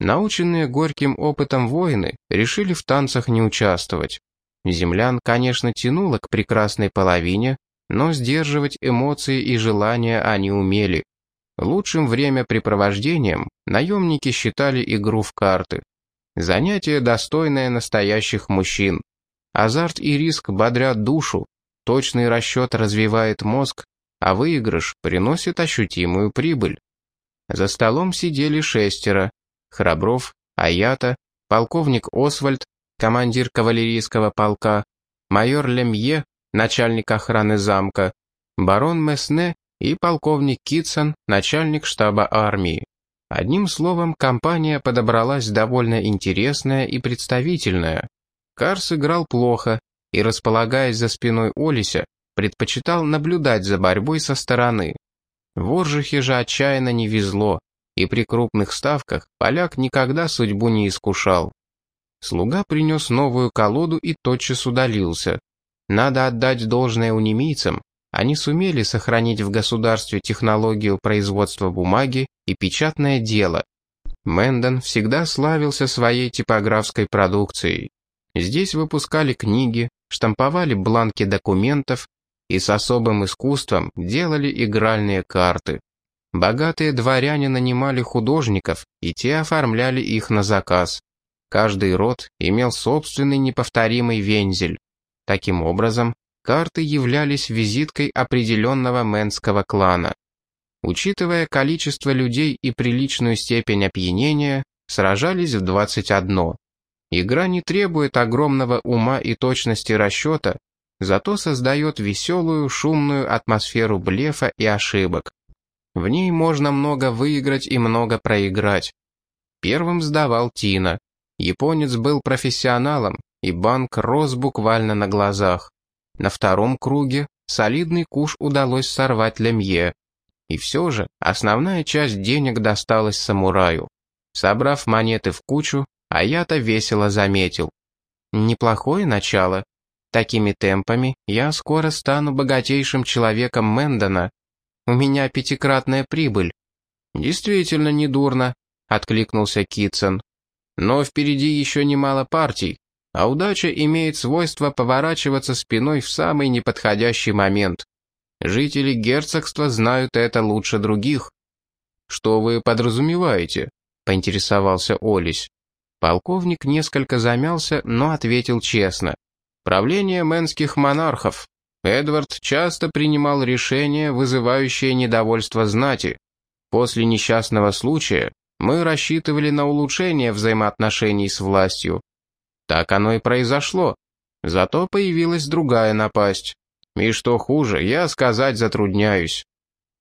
Наученные горьким опытом воины решили в танцах не участвовать. Землян, конечно, тянуло к прекрасной половине, но сдерживать эмоции и желания они умели. Лучшим времяпрепровождением наемники считали игру в карты. Занятие, достойное настоящих мужчин. Азарт и риск бодрят душу, точный расчет развивает мозг, а выигрыш приносит ощутимую прибыль. За столом сидели шестеро. Храбров, Аята, полковник Освальд, командир кавалерийского полка, майор Лемье, начальник охраны замка, барон Месне и полковник Китсон, начальник штаба армии. Одним словом, компания подобралась довольно интересная и представительная. Карс играл плохо и, располагаясь за спиной Олися, предпочитал наблюдать за борьбой со стороны. Воржихе же отчаянно не везло, и при крупных ставках поляк никогда судьбу не искушал. Слуга принес новую колоду и тотчас удалился. Надо отдать должное унемийцам, они сумели сохранить в государстве технологию производства бумаги и печатное дело. Мэндон всегда славился своей типографской продукцией. Здесь выпускали книги, штамповали бланки документов и с особым искусством делали игральные карты. Богатые дворяне нанимали художников, и те оформляли их на заказ. Каждый род имел собственный неповторимый вензель. Таким образом, карты являлись визиткой определенного мэнского клана. Учитывая количество людей и приличную степень опьянения, сражались в 21. Игра не требует огромного ума и точности расчета, зато создает веселую, шумную атмосферу блефа и ошибок. В ней можно много выиграть и много проиграть. Первым сдавал Тина. Японец был профессионалом, и банк рос буквально на глазах. На втором круге солидный куш удалось сорвать Лемье. И все же основная часть денег досталась самураю. Собрав монеты в кучу, Аята весело заметил. Неплохое начало. Такими темпами я скоро стану богатейшим человеком Мэндона. У меня пятикратная прибыль. Действительно недурно, откликнулся Китсон. Но впереди еще немало партий, а удача имеет свойство поворачиваться спиной в самый неподходящий момент. Жители герцогства знают это лучше других. «Что вы подразумеваете?» — поинтересовался Олесь. Полковник несколько замялся, но ответил честно. «Правление мэнских монархов. Эдвард часто принимал решения, вызывающие недовольство знати. После несчастного случая мы рассчитывали на улучшение взаимоотношений с властью. Так оно и произошло. Зато появилась другая напасть. И что хуже, я сказать затрудняюсь.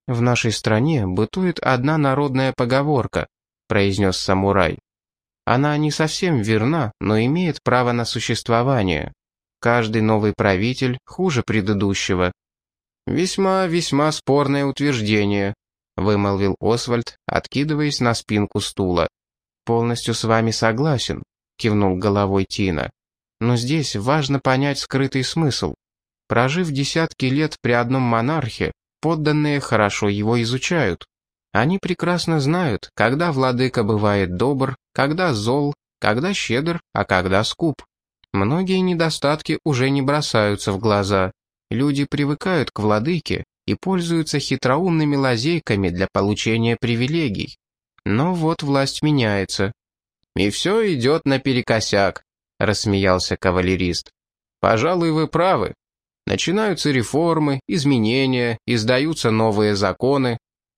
«В нашей стране бытует одна народная поговорка», — произнес самурай. «Она не совсем верна, но имеет право на существование. Каждый новый правитель хуже предыдущего». «Весьма-весьма спорное утверждение», — вымолвил Освальд, откидываясь на спинку стула. «Полностью с вами согласен кивнул головой Тина. Но здесь важно понять скрытый смысл. Прожив десятки лет при одном монархе, подданные хорошо его изучают. Они прекрасно знают, когда владыка бывает добр, когда зол, когда щедр, а когда скуп. Многие недостатки уже не бросаются в глаза. Люди привыкают к владыке и пользуются хитроумными лазейками для получения привилегий. Но вот власть меняется, «И все идет наперекосяк», — рассмеялся кавалерист. «Пожалуй, вы правы. Начинаются реформы, изменения, издаются новые законы.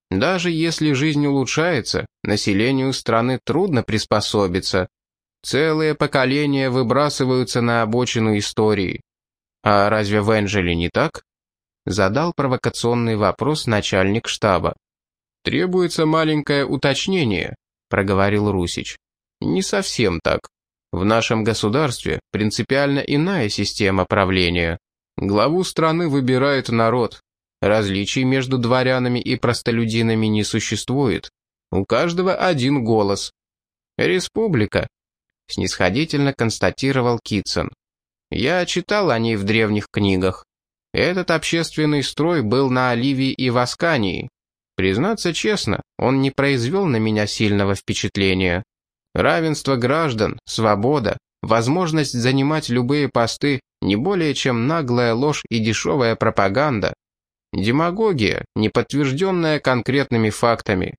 Даже если жизнь улучшается, населению страны трудно приспособиться. Целые поколения выбрасываются на обочину истории. А разве в Энджеле не так?» Задал провокационный вопрос начальник штаба. «Требуется маленькое уточнение», — проговорил Русич. Не совсем так. В нашем государстве принципиально иная система правления. Главу страны выбирает народ. Различий между дворянами и простолюдинами не существует. У каждого один голос. Республика, снисходительно констатировал Китсон. Я читал о ней в древних книгах. Этот общественный строй был на Оливии и Васкании. Признаться честно, он не произвел на меня сильного впечатления. Равенство граждан, свобода, возможность занимать любые посты не более чем наглая ложь и дешевая пропаганда. Демагогия, не подтвержденная конкретными фактами.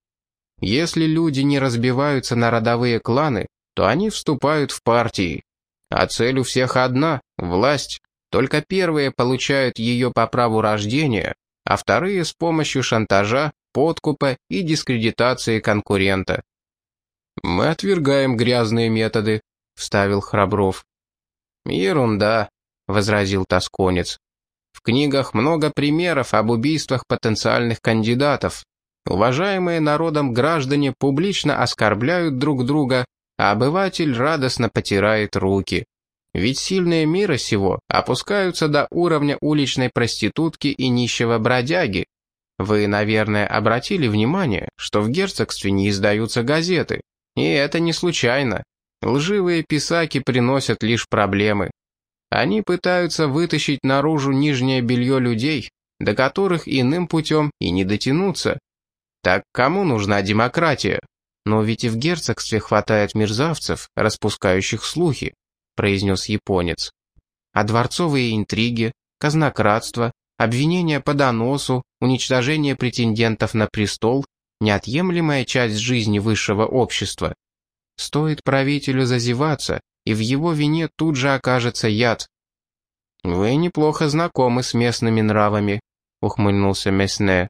Если люди не разбиваются на родовые кланы, то они вступают в партии. А цель у всех одна – власть. Только первые получают ее по праву рождения, а вторые с помощью шантажа, подкупа и дискредитации конкурента. «Мы отвергаем грязные методы», — вставил Храбров. «Ерунда», — возразил Тосконец. «В книгах много примеров об убийствах потенциальных кандидатов. Уважаемые народом граждане публично оскорбляют друг друга, а обыватель радостно потирает руки. Ведь сильные мира сего опускаются до уровня уличной проститутки и нищего бродяги. Вы, наверное, обратили внимание, что в герцогстве не издаются газеты. И это не случайно. Лживые писаки приносят лишь проблемы. Они пытаются вытащить наружу нижнее белье людей, до которых иным путем и не дотянуться. Так кому нужна демократия? Но ведь и в герцогстве хватает мерзавцев, распускающих слухи, произнес японец. А дворцовые интриги, казнократство, обвинения по доносу, уничтожение претендентов на престол – неотъемлемая часть жизни высшего общества. Стоит правителю зазеваться, и в его вине тут же окажется яд. «Вы неплохо знакомы с местными нравами», — ухмыльнулся Месне.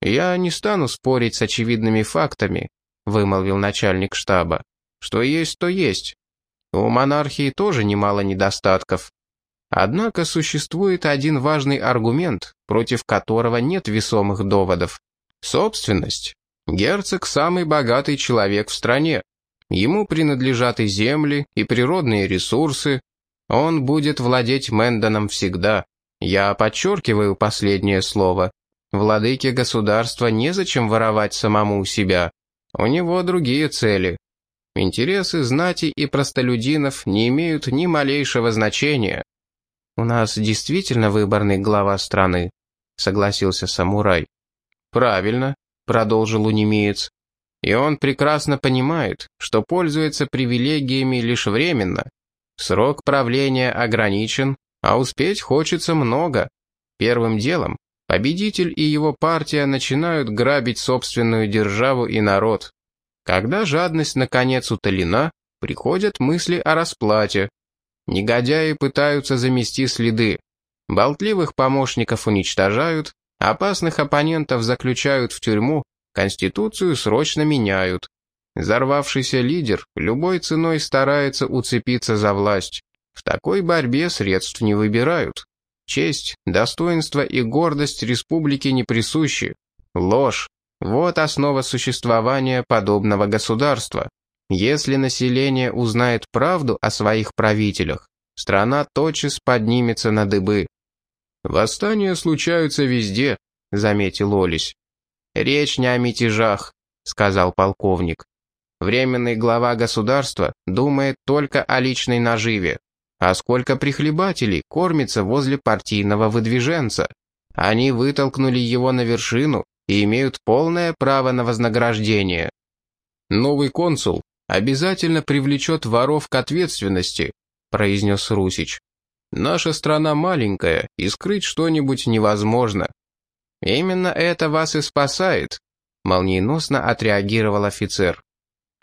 «Я не стану спорить с очевидными фактами», — вымолвил начальник штаба. «Что есть, то есть. У монархии тоже немало недостатков. Однако существует один важный аргумент, против которого нет весомых доводов. Собственность. Герцог – самый богатый человек в стране. Ему принадлежат и земли, и природные ресурсы. Он будет владеть Мэндоном всегда. Я подчеркиваю последнее слово. Владыке государства незачем воровать самому себя. У него другие цели. Интересы знати и простолюдинов не имеют ни малейшего значения. «У нас действительно выборный глава страны», — согласился самурай. «Правильно», — продолжил унемеец. И он прекрасно понимает, что пользуется привилегиями лишь временно. Срок правления ограничен, а успеть хочется много. Первым делом победитель и его партия начинают грабить собственную державу и народ. Когда жадность наконец утолена, приходят мысли о расплате. Негодяи пытаются замести следы. Болтливых помощников уничтожают, опасных оппонентов заключают в тюрьму, Конституцию срочно меняют. Зарвавшийся лидер любой ценой старается уцепиться за власть. В такой борьбе средств не выбирают. Честь, достоинство и гордость республики не присущи. Ложь. Вот основа существования подобного государства. Если население узнает правду о своих правителях, страна тотчас поднимется на дыбы. «Восстания случаются везде», — заметил Олесь. «Речь не о мятежах», — сказал полковник. «Временный глава государства думает только о личной наживе. А сколько прихлебателей кормится возле партийного выдвиженца? Они вытолкнули его на вершину и имеют полное право на вознаграждение. Новый консул обязательно привлечет воров к ответственности», — произнес Русич. «Наша страна маленькая, и скрыть что-нибудь невозможно. «Именно это вас и спасает», — молниеносно отреагировал офицер.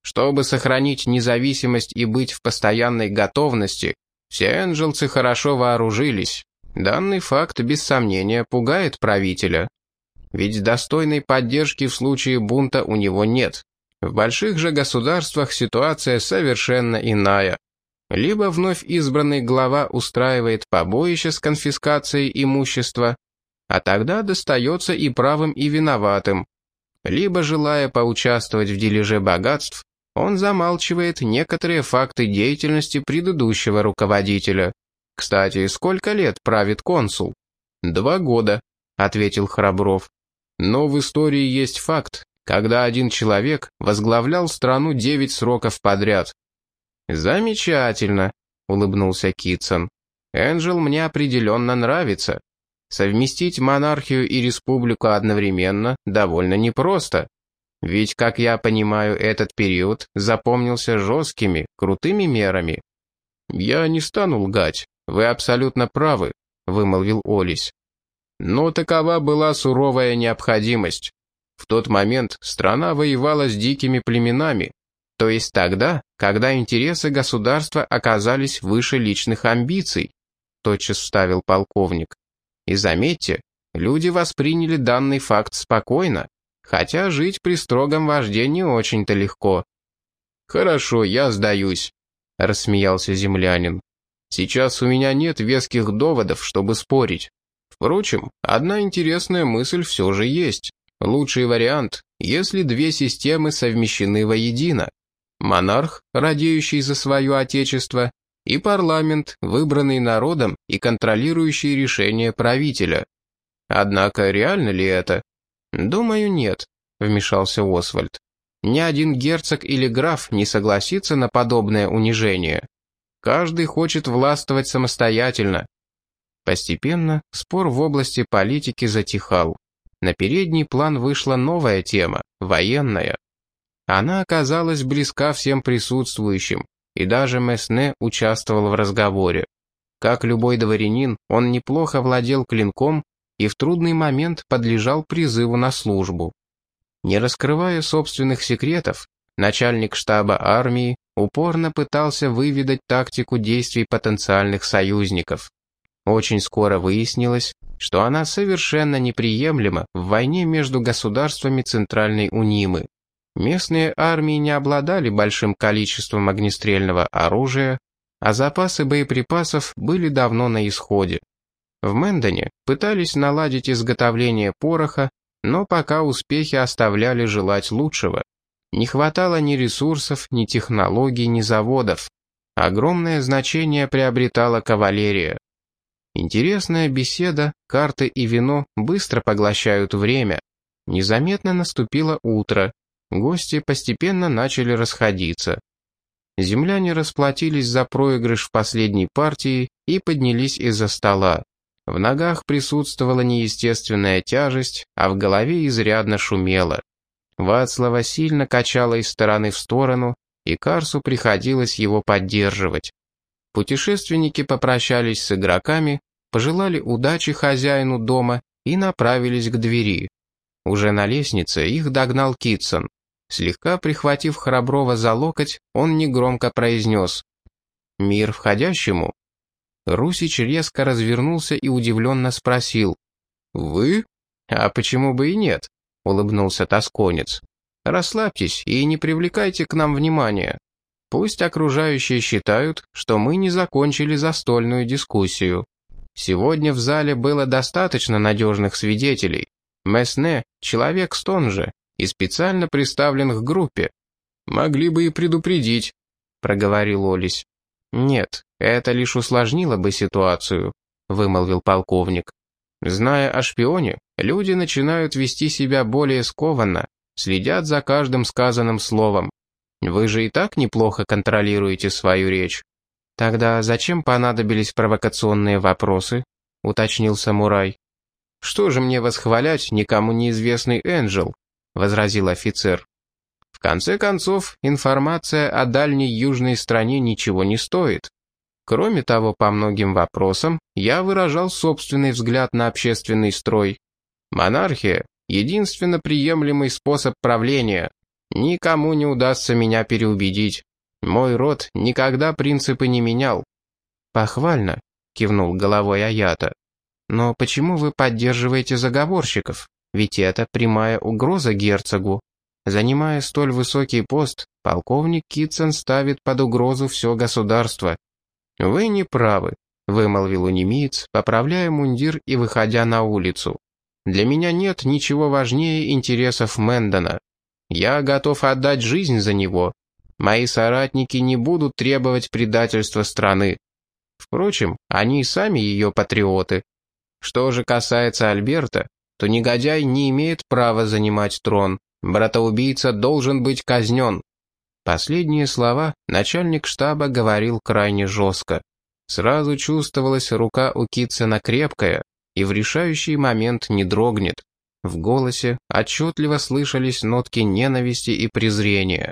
«Чтобы сохранить независимость и быть в постоянной готовности, все энджелцы хорошо вооружились. Данный факт, без сомнения, пугает правителя. Ведь достойной поддержки в случае бунта у него нет. В больших же государствах ситуация совершенно иная. Либо вновь избранный глава устраивает побоище с конфискацией имущества, а тогда достается и правым, и виноватым. Либо, желая поучаствовать в дележе богатств, он замалчивает некоторые факты деятельности предыдущего руководителя. Кстати, сколько лет правит консул? Два года, ответил Храбров. Но в истории есть факт, когда один человек возглавлял страну девять сроков подряд. Замечательно, улыбнулся Китсон. Энджел мне определенно нравится. Совместить монархию и республику одновременно довольно непросто. Ведь, как я понимаю, этот период запомнился жесткими, крутыми мерами. «Я не стану лгать, вы абсолютно правы», — вымолвил Олесь. Но такова была суровая необходимость. В тот момент страна воевала с дикими племенами, то есть тогда, когда интересы государства оказались выше личных амбиций, тотчас вставил полковник. И заметьте, люди восприняли данный факт спокойно, хотя жить при строгом вожде не очень-то легко. «Хорошо, я сдаюсь», — рассмеялся землянин. «Сейчас у меня нет веских доводов, чтобы спорить. Впрочем, одна интересная мысль все же есть. Лучший вариант, если две системы совмещены воедино. Монарх, радеющий за свое отечество, и парламент, выбранный народом и контролирующий решения правителя. Однако реально ли это? Думаю, нет, вмешался Освальд. Ни один герцог или граф не согласится на подобное унижение. Каждый хочет властвовать самостоятельно, Постепенно спор в области политики затихал. На передний план вышла новая тема – военная. Она оказалась близка всем присутствующим, и даже Месне участвовал в разговоре. Как любой дворянин, он неплохо владел клинком и в трудный момент подлежал призыву на службу. Не раскрывая собственных секретов, начальник штаба армии упорно пытался выведать тактику действий потенциальных союзников. Очень скоро выяснилось, что она совершенно неприемлема в войне между государствами Центральной Унимы. Местные армии не обладали большим количеством огнестрельного оружия, а запасы боеприпасов были давно на исходе. В Мэндоне пытались наладить изготовление пороха, но пока успехи оставляли желать лучшего. Не хватало ни ресурсов, ни технологий, ни заводов. Огромное значение приобретала кавалерия. Интересная беседа, карты и вино быстро поглощают время. Незаметно наступило утро. Гости постепенно начали расходиться. Земляне расплатились за проигрыш в последней партии и поднялись из-за стола. В ногах присутствовала неестественная тяжесть, а в голове изрядно шумело. Вацлава сильно качало из стороны в сторону, и Карсу приходилось его поддерживать. Путешественники попрощались с игроками, пожелали удачи хозяину дома и направились к двери. Уже на лестнице их догнал Китсон. Слегка прихватив Храброва за локоть, он негромко произнес «Мир входящему». Русич резко развернулся и удивленно спросил «Вы? А почему бы и нет?» — улыбнулся тосконец. «Расслабьтесь и не привлекайте к нам внимания. Пусть окружающие считают, что мы не закончили застольную дискуссию». Сегодня в зале было достаточно надежных свидетелей. Месне — человек стонже и специально представлен к группе. «Могли бы и предупредить», — проговорил Олесь. «Нет, это лишь усложнило бы ситуацию», — вымолвил полковник. «Зная о шпионе, люди начинают вести себя более скованно, следят за каждым сказанным словом. Вы же и так неплохо контролируете свою речь. «Тогда зачем понадобились провокационные вопросы?» — уточнил самурай. «Что же мне восхвалять никому неизвестный Энджел?» — возразил офицер. «В конце концов, информация о дальней южной стране ничего не стоит. Кроме того, по многим вопросам я выражал собственный взгляд на общественный строй. Монархия — единственно приемлемый способ правления. Никому не удастся меня переубедить. Мой род никогда принципы не менял». «Похвально», — кивнул головой Аята. «Но почему вы поддерживаете заговорщиков? Ведь это прямая угроза герцогу. Занимая столь высокий пост, полковник Китсон ставит под угрозу все государство». «Вы не правы», — вымолвил унемиец, поправляя мундир и выходя на улицу. «Для меня нет ничего важнее интересов Мэндона. Я готов отдать жизнь за него, мои соратники не будут требовать предательства страны. Впрочем, они и сами ее патриоты. Что же касается Альберта, то негодяй не имеет права занимать трон. Братоубийца должен быть казнен. Последние слова начальник штаба говорил крайне жестко. Сразу чувствовалась рука у Китсена крепкая и в решающий момент не дрогнет. В голосе отчетливо слышались нотки ненависти и презрения.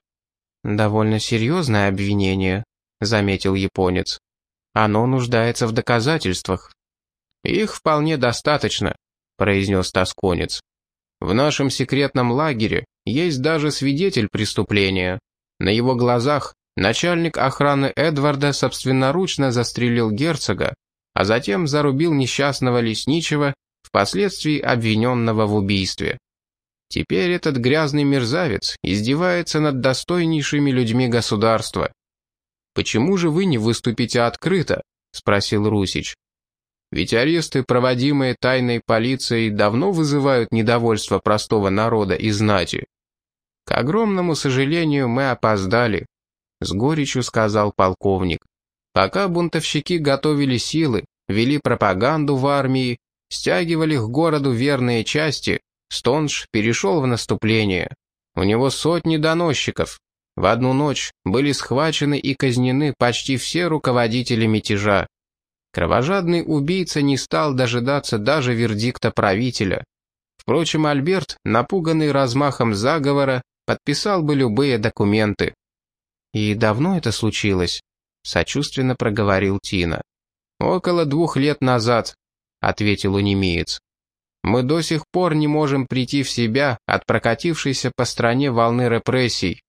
«Довольно серьезное обвинение», — заметил японец. «Оно нуждается в доказательствах». «Их вполне достаточно», — произнес тосконец. «В нашем секретном лагере есть даже свидетель преступления. На его глазах начальник охраны Эдварда собственноручно застрелил герцога, а затем зарубил несчастного лесничего впоследствии обвиненного в убийстве. Теперь этот грязный мерзавец издевается над достойнейшими людьми государства. «Почему же вы не выступите открыто?» — спросил Русич. «Ведь аресты, проводимые тайной полицией, давно вызывают недовольство простого народа и знати. К огромному сожалению, мы опоздали», — с горечью сказал полковник. «Пока бунтовщики готовили силы, вели пропаганду в армии, стягивали к городу верные части, Стонж перешел в наступление. У него сотни доносчиков. В одну ночь были схвачены и казнены почти все руководители мятежа. Кровожадный убийца не стал дожидаться даже вердикта правителя. Впрочем, Альберт, напуганный размахом заговора, подписал бы любые документы. «И давно это случилось?» — сочувственно проговорил Тина. «Около двух лет назад», — ответил унемеец. «Мы до сих пор не можем прийти в себя от прокатившейся по стране волны репрессий.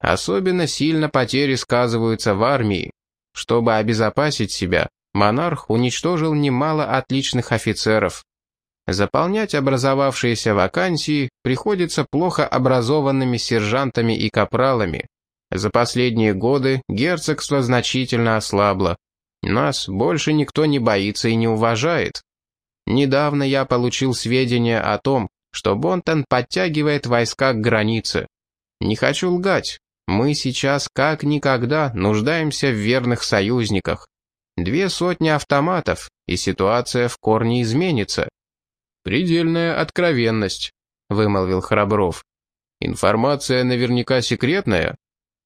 Особенно сильно потери сказываются в армии. Чтобы обезопасить себя, монарх уничтожил немало отличных офицеров. Заполнять образовавшиеся вакансии приходится плохо образованными сержантами и капралами. За последние годы герцогство значительно ослабло. Нас больше никто не боится и не уважает. Недавно я получил сведения о том, что Бонтон подтягивает войска к границе. Не хочу лгать, мы сейчас как никогда нуждаемся в верных союзниках. Две сотни автоматов, и ситуация в корне изменится. «Предельная откровенность», — вымолвил Храбров. «Информация наверняка секретная?»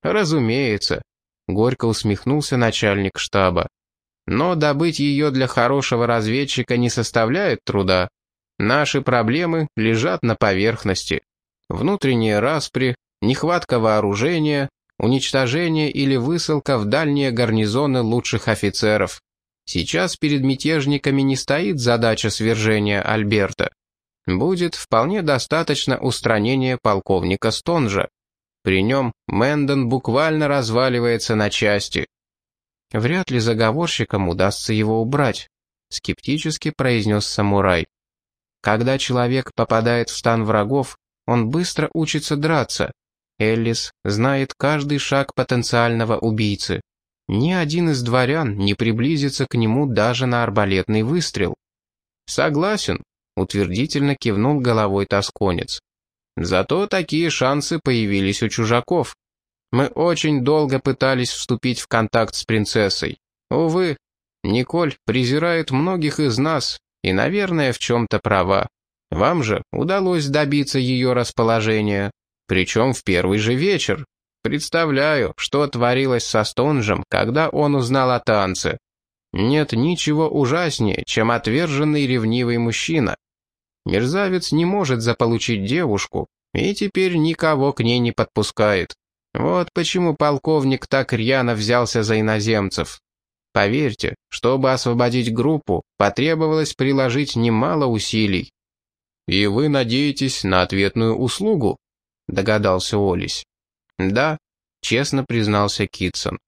«Разумеется», — горько усмехнулся начальник штаба. «Но добыть ее для хорошего разведчика не составляет труда. Наши проблемы лежат на поверхности. Внутренние распри, нехватка вооружения, уничтожение или высылка в дальние гарнизоны лучших офицеров. Сейчас перед мятежниками не стоит задача свержения Альберта. Будет вполне достаточно устранения полковника Стонжа. При нем Мэндон буквально разваливается на части. Вряд ли заговорщикам удастся его убрать, скептически произнес самурай. Когда человек попадает в стан врагов, он быстро учится драться. Эллис знает каждый шаг потенциального убийцы. Ни один из дворян не приблизится к нему даже на арбалетный выстрел. «Согласен», — утвердительно кивнул головой тосконец. «Зато такие шансы появились у чужаков. Мы очень долго пытались вступить в контакт с принцессой. Увы, Николь презирает многих из нас и, наверное, в чем-то права. Вам же удалось добиться ее расположения, причем в первый же вечер. Представляю, что творилось со Стонжем, когда он узнал о танце. Нет ничего ужаснее, чем отверженный ревнивый мужчина. Мерзавец не может заполучить девушку, и теперь никого к ней не подпускает. Вот почему полковник так рьяно взялся за иноземцев. Поверьте, чтобы освободить группу, потребовалось приложить немало усилий. «И вы надеетесь на ответную услугу?» — догадался Олесь. «Да», — честно признался Китсон.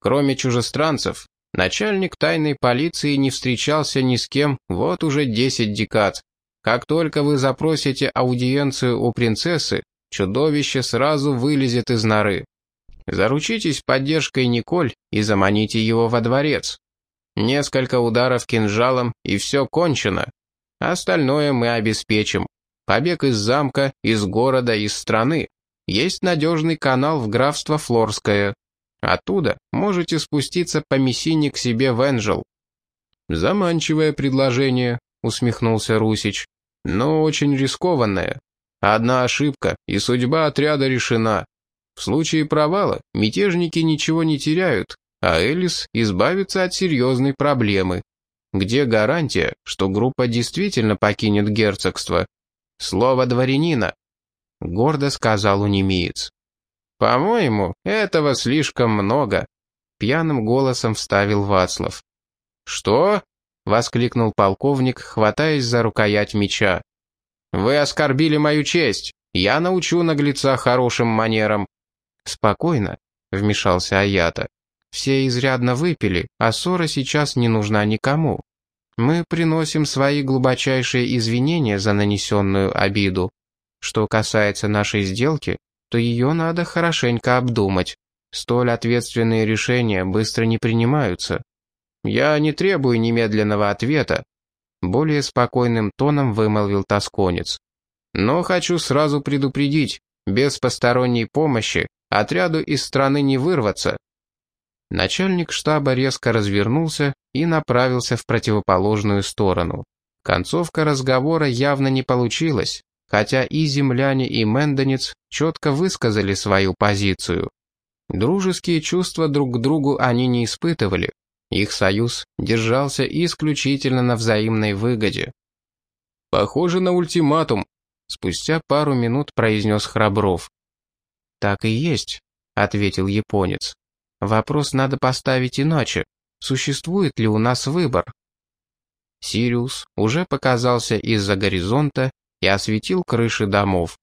«Кроме чужестранцев, начальник тайной полиции не встречался ни с кем вот уже десять декад. Как только вы запросите аудиенцию у принцессы, чудовище сразу вылезет из норы. Заручитесь поддержкой Николь и заманите его во дворец. Несколько ударов кинжалом, и все кончено. Остальное мы обеспечим. Побег из замка, из города, из страны. Есть надежный канал в графство Флорское. Оттуда можете спуститься по Мессине к себе в Энджел». «Заманчивое предложение», — усмехнулся Русич. «Но очень рискованное. Одна ошибка, и судьба отряда решена. В случае провала мятежники ничего не теряют, а Элис избавится от серьезной проблемы. Где гарантия, что группа действительно покинет герцогство? Слово дворянина», — гордо сказал унемиец. «По-моему, этого слишком много», — пьяным голосом вставил Вацлав. «Что?» — воскликнул полковник, хватаясь за рукоять меча. «Вы оскорбили мою честь. Я научу наглеца хорошим манерам». «Спокойно», — вмешался Аята. «Все изрядно выпили, а ссора сейчас не нужна никому. Мы приносим свои глубочайшие извинения за нанесенную обиду. Что касается нашей сделки, то ее надо хорошенько обдумать. Столь ответственные решения быстро не принимаются. Я не требую немедленного ответа, более спокойным тоном вымолвил тосконец. Но хочу сразу предупредить, без посторонней помощи отряду из страны не вырваться. Начальник штаба резко развернулся и направился в противоположную сторону. Концовка разговора явно не получилась, хотя и земляне, и Мендонец четко высказали свою позицию. Дружеские чувства друг к другу они не испытывали. Их союз держался исключительно на взаимной выгоде. «Похоже на ультиматум», — спустя пару минут произнес Храбров. «Так и есть», — ответил японец. Вопрос надо поставить иначе. Существует ли у нас выбор? Сириус уже показался из-за горизонта и осветил крыши домов.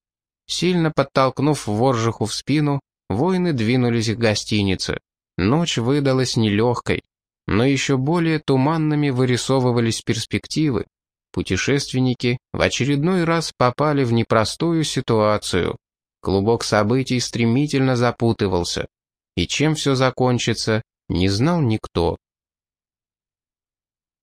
Сильно подтолкнув Воржиху в спину, воины двинулись к гостинице. Ночь выдалась нелегкой, но еще более туманными вырисовывались перспективы. Путешественники в очередной раз попали в непростую ситуацию. Клубок событий стремительно запутывался и чем все закончится, не знал никто.